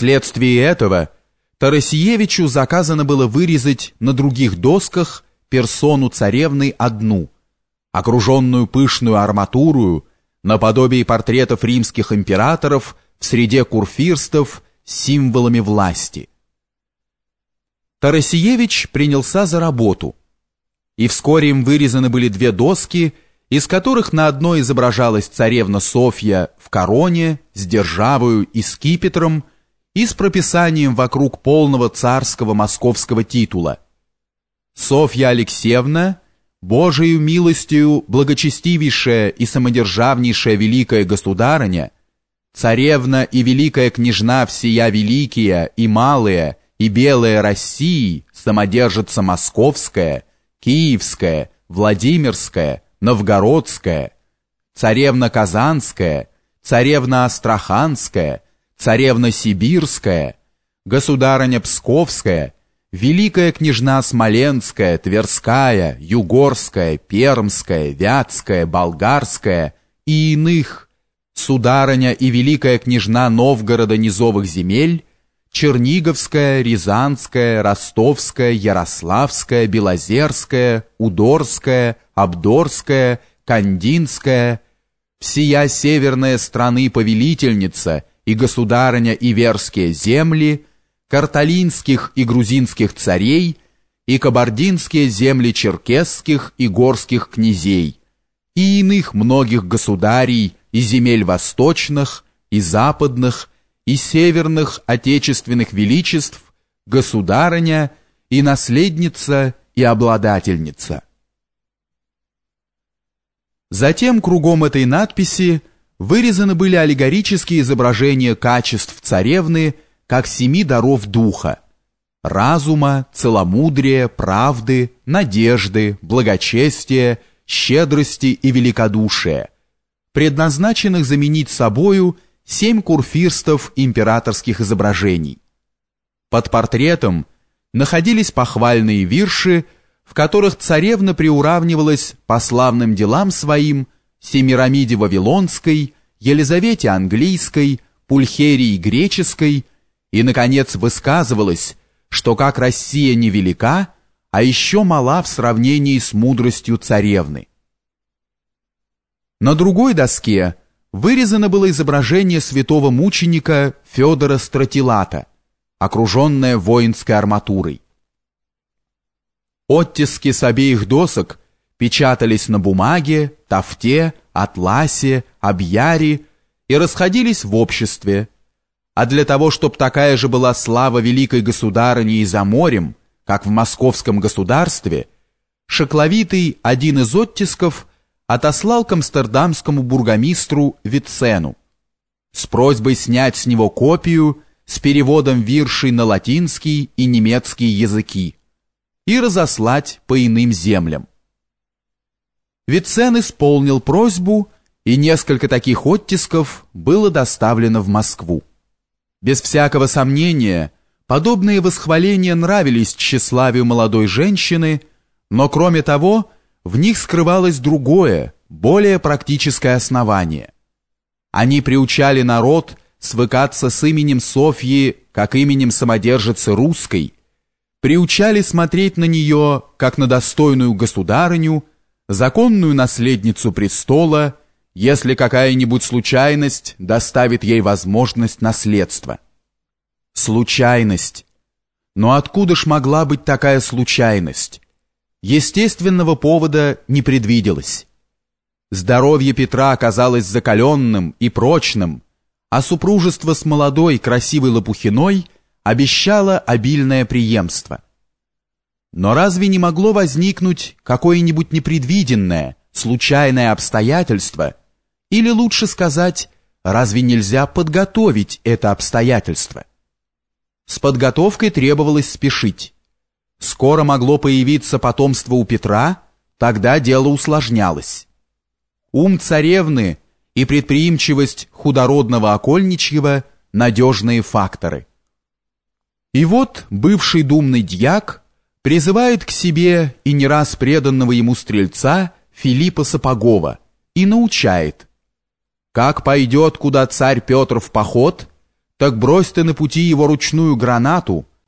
Вследствие этого Тарасиевичу заказано было вырезать на других досках персону царевны одну, окруженную пышную арматурою, наподобие портретов римских императоров в среде курфирстов с символами власти. Тарасиевич принялся за работу, и вскоре им вырезаны были две доски, из которых на одной изображалась царевна Софья в короне с державою и скипетром и с прописанием вокруг полного царского московского титула. Софья Алексеевна, Божию милостью благочестивейшая и самодержавнейшая великая государыня, царевна и великая княжна всея великие и малые и белые России, самодержица московская, киевская, Владимирская, Новгородская, царевна Казанская, царевна Астраханская, царевна Сибирская, государыня Псковская, великая княжна Смоленская, Тверская, Югорская, Пермская, Вятская, Болгарская и иных, сударыня и великая княжна Новгорода низовых земель, Черниговская, Рязанская, Ростовская, Ярославская, Белозерская, Удорская, Абдорская, Кандинская, всея северная страны повелительница и государыня Иверские земли, карталинских и грузинских царей и кабардинские земли черкесских и горских князей и иных многих государей и земель восточных и западных и северных отечественных величеств, государыня и наследница и обладательница. Затем кругом этой надписи вырезаны были аллегорические изображения качеств царевны как семи даров духа – разума, целомудрия, правды, надежды, благочестия, щедрости и великодушия, предназначенных заменить собою семь курфирстов императорских изображений. Под портретом находились похвальные вирши, в которых царевна приуравнивалась по славным делам своим – Семирамиде Вавилонской, Елизавете Английской, Пульхерии Греческой и, наконец, высказывалась, что как Россия невелика, а еще мала в сравнении с мудростью царевны. На другой доске вырезано было изображение святого мученика Федора Стратилата, окруженное воинской арматурой. Оттиски с обеих досок печатались на бумаге, тафте, атласе, объяре и расходились в обществе. А для того, чтобы такая же была слава великой государыни и за морем, как в московском государстве, Шокловитый, один из оттисков, отослал к амстердамскому бургомистру Вицену с просьбой снять с него копию с переводом виршей на латинский и немецкий языки и разослать по иным землям. Вицен исполнил просьбу, и несколько таких оттисков было доставлено в Москву. Без всякого сомнения, подобные восхваления нравились тщеславию молодой женщины, но кроме того, в них скрывалось другое, более практическое основание. Они приучали народ свыкаться с именем Софьи как именем самодержицы русской, приучали смотреть на нее как на достойную государыню законную наследницу престола, если какая-нибудь случайность доставит ей возможность наследства. Случайность. Но откуда ж могла быть такая случайность? Естественного повода не предвиделось. Здоровье Петра оказалось закаленным и прочным, а супружество с молодой красивой Лопухиной обещало обильное преемство. Но разве не могло возникнуть какое-нибудь непредвиденное, случайное обстоятельство? Или лучше сказать, разве нельзя подготовить это обстоятельство? С подготовкой требовалось спешить. Скоро могло появиться потомство у Петра, тогда дело усложнялось. Ум царевны и предприимчивость худородного окольничьего – надежные факторы. И вот бывший думный дьяк призывает к себе и не раз преданного ему стрельца Филиппа Сапогова и научает, как пойдет куда царь Петр в поход, так брось ты на пути его ручную гранату,